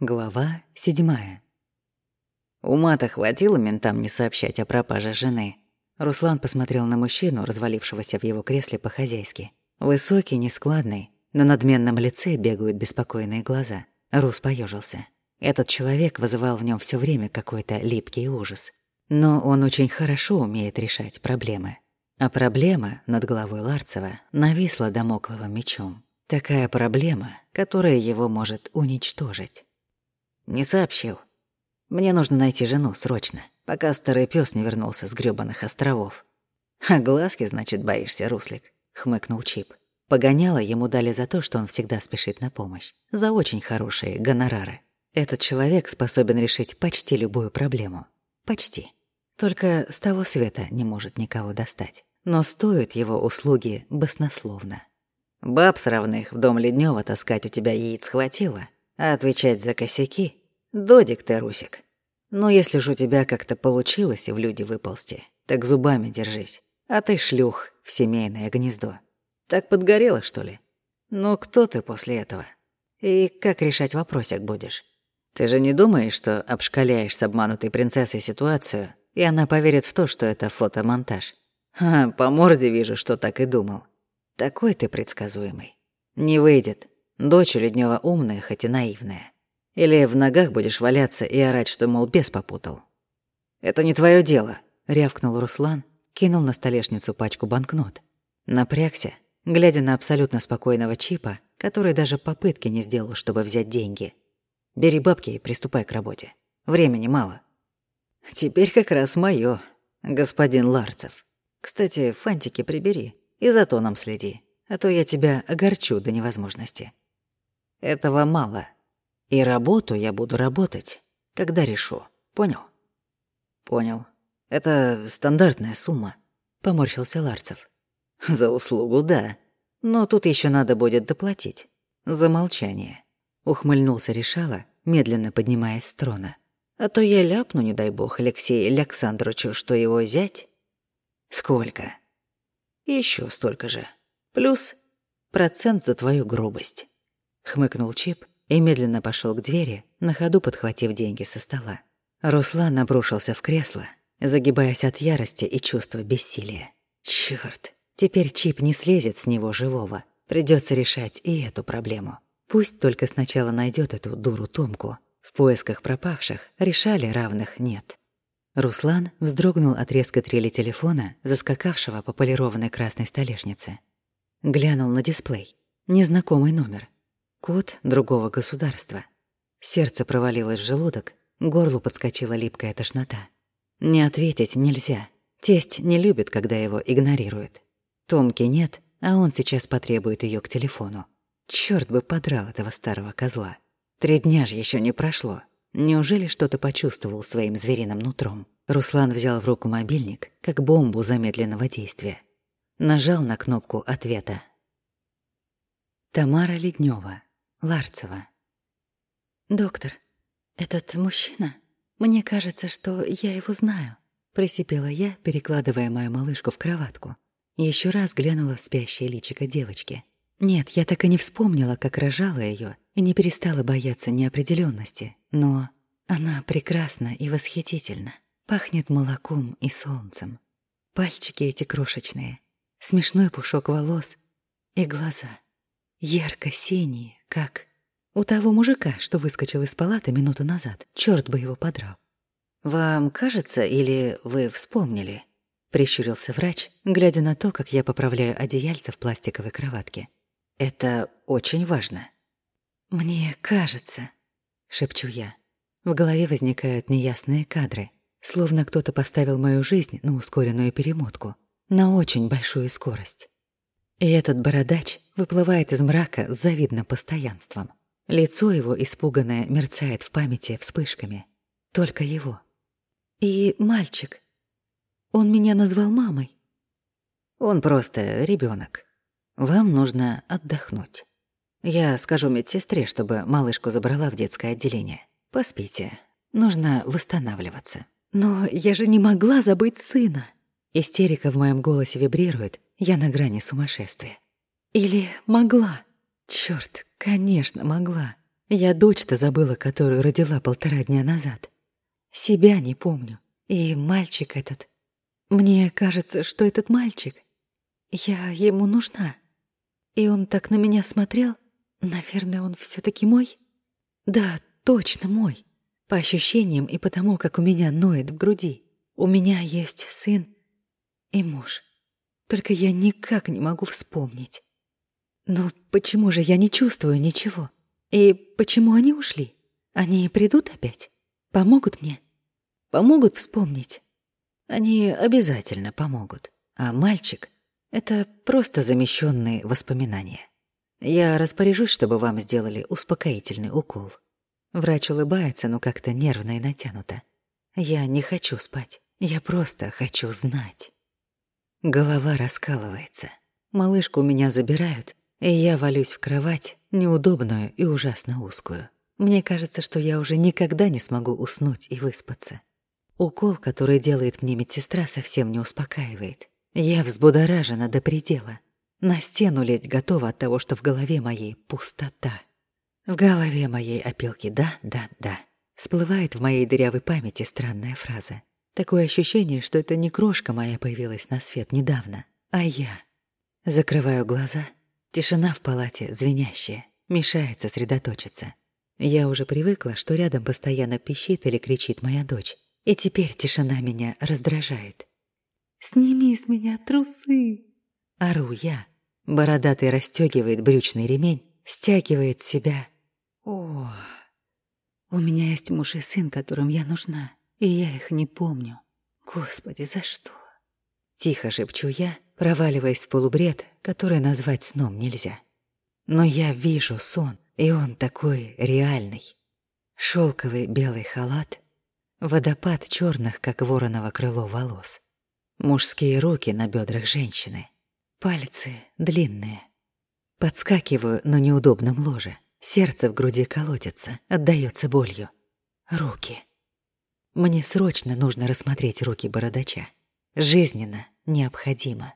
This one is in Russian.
Глава седьмая. Ума-то хватило ментам не сообщать о пропаже жены. Руслан посмотрел на мужчину, развалившегося в его кресле по-хозяйски. Высокий, нескладный, на надменном лице бегают беспокойные глаза. Рус поежился. Этот человек вызывал в нем все время какой-то липкий ужас. Но он очень хорошо умеет решать проблемы. А проблема над головой Ларцева нависла домокловым мечом. Такая проблема, которая его может уничтожить. Не сообщил. Мне нужно найти жену срочно, пока старый пес не вернулся с грёбаных островов. А глазки, значит, боишься, Руслик, хмыкнул Чип. Погоняло ему дали за то, что он всегда спешит на помощь, за очень хорошие гонорары. Этот человек способен решить почти любую проблему. Почти. Только с того света не может никого достать. Но стоят его услуги баснословно. Баб сравных в дом Леднева таскать у тебя яиц хватило, а отвечать за косяки Додик ты, Русик. Но если ж у тебя как-то получилось в люди выползти, так зубами держись. А ты шлюх в семейное гнездо. Так подгорело, что ли? Ну кто ты после этого? И как решать вопросик будешь? Ты же не думаешь, что обшкаляешь с обманутой принцессой ситуацию, и она поверит в то, что это фотомонтаж? А, по морде вижу, что так и думал. Такой ты предсказуемый. Не выйдет. Дочь у Леднева умная, хоть и наивная. Или в ногах будешь валяться и орать, что, мол, бес попутал. «Это не твое дело», — рявкнул Руслан, кинул на столешницу пачку банкнот. Напрягся, глядя на абсолютно спокойного Чипа, который даже попытки не сделал, чтобы взять деньги. «Бери бабки и приступай к работе. Времени мало». «Теперь как раз моё, господин Ларцев. Кстати, фантики прибери и за тоном следи, а то я тебя огорчу до невозможности». «Этого мало», и работу я буду работать, когда решу. Понял? Понял. Это стандартная сумма, поморщился Ларцев. За услугу, да. Но тут еще надо будет доплатить. За молчание. Ухмыльнулся Решала, медленно поднимаясь с трона. А то я ляпну, не дай бог, Алексею Александровичу, что его зять. Сколько? Еще столько же. Плюс процент за твою грубость. Хмыкнул Чип и медленно пошел к двери, на ходу подхватив деньги со стола. Руслан обрушился в кресло, загибаясь от ярости и чувства бессилия. Чёрт, теперь Чип не слезет с него живого. Придется решать и эту проблему. Пусть только сначала найдет эту дуру Томку. В поисках пропавших решали равных нет. Руслан вздрогнул от резкой трели телефона, заскакавшего по полированной красной столешнице. Глянул на дисплей. Незнакомый номер. Код другого государства. Сердце провалилось в желудок, горлу подскочила липкая тошнота. Не ответить нельзя. Тесть не любит, когда его игнорируют. Томки нет, а он сейчас потребует ее к телефону. Черт бы подрал этого старого козла. Три дня же еще не прошло. Неужели что-то почувствовал своим звериным нутром? Руслан взял в руку мобильник, как бомбу замедленного действия. Нажал на кнопку ответа. Тамара Леднева. Ларцева. «Доктор, этот мужчина? Мне кажется, что я его знаю», — просипела я, перекладывая мою малышку в кроватку. Еще раз глянула в спящее личико девочки. Нет, я так и не вспомнила, как рожала ее, и не перестала бояться неопределенности. Но она прекрасна и восхитительна. Пахнет молоком и солнцем. Пальчики эти крошечные, смешной пушок волос и глаза — Ярко-синие, как у того мужика, что выскочил из палаты минуту назад. Черт бы его подрал. «Вам кажется, или вы вспомнили?» — прищурился врач, глядя на то, как я поправляю одеяльце в пластиковой кроватке. «Это очень важно». «Мне кажется», — шепчу я. В голове возникают неясные кадры, словно кто-то поставил мою жизнь на ускоренную перемотку, на очень большую скорость. И этот бородач выплывает из мрака с завидным постоянством. Лицо его, испуганное, мерцает в памяти вспышками. Только его. И мальчик. Он меня назвал мамой. Он просто ребенок. Вам нужно отдохнуть. Я скажу медсестре, чтобы малышку забрала в детское отделение. Поспите. Нужно восстанавливаться. Но я же не могла забыть сына. Истерика в моем голосе вибрирует, я на грани сумасшествия. Или могла? Чёрт, конечно, могла. Я дочь-то забыла, которую родила полтора дня назад. Себя не помню. И мальчик этот. Мне кажется, что этот мальчик... Я ему нужна. И он так на меня смотрел. Наверное, он все таки мой? Да, точно мой. По ощущениям и потому, как у меня ноет в груди. У меня есть сын и муж. Только я никак не могу вспомнить. Но почему же я не чувствую ничего? И почему они ушли? Они придут опять? Помогут мне? Помогут вспомнить? Они обязательно помогут. А мальчик — это просто замещенные воспоминания. Я распоряжусь, чтобы вам сделали успокоительный укол. Врач улыбается, но как-то нервно и натянуто. Я не хочу спать. Я просто хочу знать. Голова раскалывается. Малышку у меня забирают, и я валюсь в кровать, неудобную и ужасно узкую. Мне кажется, что я уже никогда не смогу уснуть и выспаться. Укол, который делает мне медсестра, совсем не успокаивает. Я взбудоражена до предела. На стену лезть готова от того, что в голове моей пустота. В голове моей опилки «да, да, да». Всплывает в моей дырявой памяти странная фраза. Такое ощущение, что это не крошка моя появилась на свет недавно, а я. Закрываю глаза. Тишина в палате звенящая, мешает сосредоточиться. Я уже привыкла, что рядом постоянно пищит или кричит моя дочь. И теперь тишина меня раздражает. «Сними с меня трусы!» Ору я. Бородатый расстегивает брючный ремень, стягивает себя. О, у меня есть муж и сын, которым я нужна и я их не помню. Господи, за что? Тихо шепчу я, проваливаясь в полубред, который назвать сном нельзя. Но я вижу сон, и он такой реальный. Шелковый белый халат, водопад черных, как вороново крыло, волос. Мужские руки на бедрах женщины. Пальцы длинные. Подскакиваю на неудобном ложе. Сердце в груди колотится, отдаётся болью. Руки. Мне срочно нужно рассмотреть руки бородача. Жизненно необходимо.